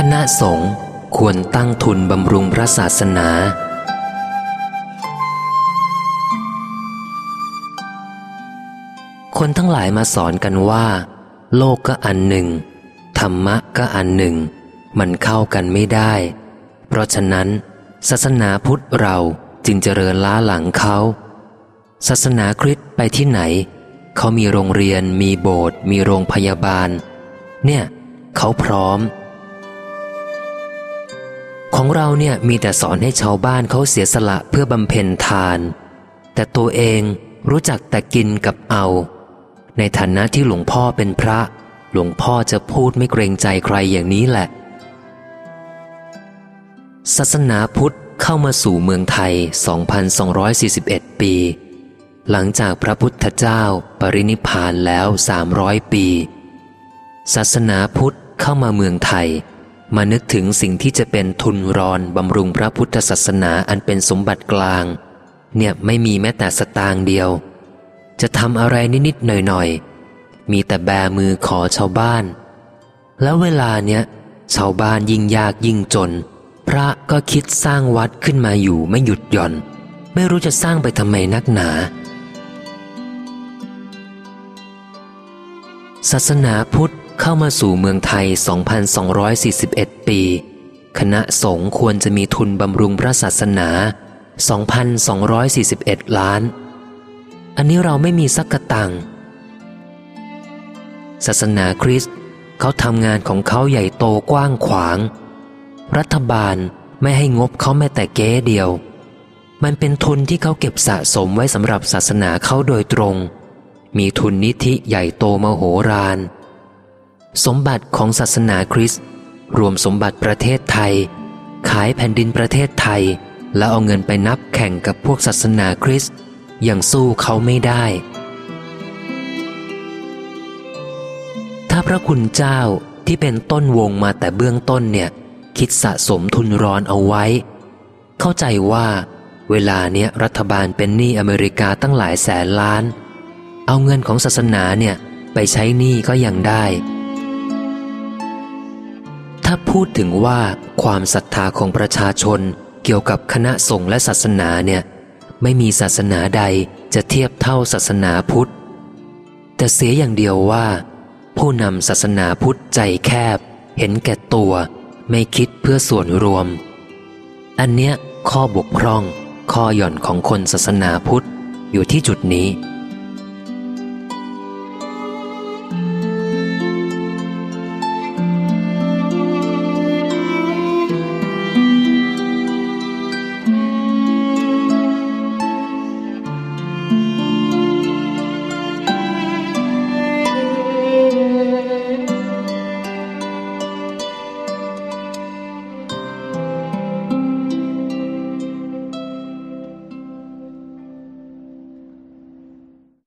คณะสงฆ์ควรตั้งทุนบำรุงพระศาสนา คนทั้งหลายมาสอนกันว่า โลกก็อันหนึ่ง ธรรมะก็อันหนึ่ง มันเข้ากันไม่ได้ เพราะฉะนั้น ศาสนาพุทธเราจึงเจริญล้าหลังเขาศาสนาคริสต์ไปที่ไหน เขามีโรงเรียน มีโบสถ์มีโรงพยาบาล เนี่ย เขาพร้อม ของเราเนี่ยมีแต่สอนให้ชาวบ้านเขาเสียสละเพื่อบำเพ็ญทาน แต่ตัวเองรู้จักแต่กินกับเอา ในฐานะที่หลวงพ่อเป็นพระ หลวงพ่อจะพูดไม่เกรงใจใครอย่างนี้แหละ ศาสนาพุทธเข้ามาสู่เมืองไทย 2,241 ปี หลังจากพระพุทธเจ้าปรินิพานแล้ว 300 ปี ศาสนาพุทธเข้ามาเมืองไทย มานึกถึงสิ่งที่จะเป็นทุนรอนบำรุงพระพุทธศาสนาอันเป็นสมบัติกลาง เนี่ยไม่มีแม้แต่สตางค์เดียว จะทำอะไรนิดๆหน่อยๆ มีแต่แบมือขอชาวบ้าน แล้วเวลาเนี้ยชาวบ้านยิ่งยากยิ่งจน พระก็คิดสร้างวัดขึ้นมาอยู่ไม่หยุดหย่อน ไม่รู้จะสร้างไปทำไมนักหนา ศาสนาพุทธ เข้ามาสู่เมืองไทย 2,241 ปี คณะสงฆ์ควรจะมีทุนบำรุงพระศาสนา 2,241 ล้าน อันนี้เราไม่มีสักกตังศาสนาคริสต์เขาทำงานของเขาใหญ่โตกว้างขวาง รัฐบาลไม่ให้งบเขาแม้แต่เก้เดียว มันเป็นทุนที่เขาเก็บสะสมไว้สำหรับศาสนาเขาโดยตรง มีทุนนิธิใหญ่โตมโหฬาร สมบัติของศาสนาคริสต์รวมสมบัติประเทศไทย ขายแผ่นดินประเทศไทย แล้วเอาเงินไปนับแข่งกับพวกศาสนาคริสต์ยังสู้เขาไม่ได้ ถ้าพระคุณเจ้าที่เป็นต้นวงมาแต่เบื้องต้นเนี่ย คิดสะสมทุนรอนเอาไว้ เข้าใจว่า เวลาเนี้ยรัฐบาลเป็นหนี้อเมริกาตั้งหลายแสนล้าน เอาเงินของศาสนาเนี่ย ไปใช้หนี้ก็ยังได้ พูดถึงว่าความศรัทธาของประชาชนเกี่ยวกับคณะสงฆ์และศาสนาเนี่ย ไม่มีศาสนาใดจะเทียบเท่าศาสนาพุทธ แต่เสียอย่างเดียวว่า ผู้นำศาสนาพุทธใจแคบ เห็นแก่ตัว ไม่คิดเพื่อส่วนรวม อันเนี้ยข้อบกพร่อง ข้อหย่อนของคนศาสนาพุทธอยู่ที่จุดนี้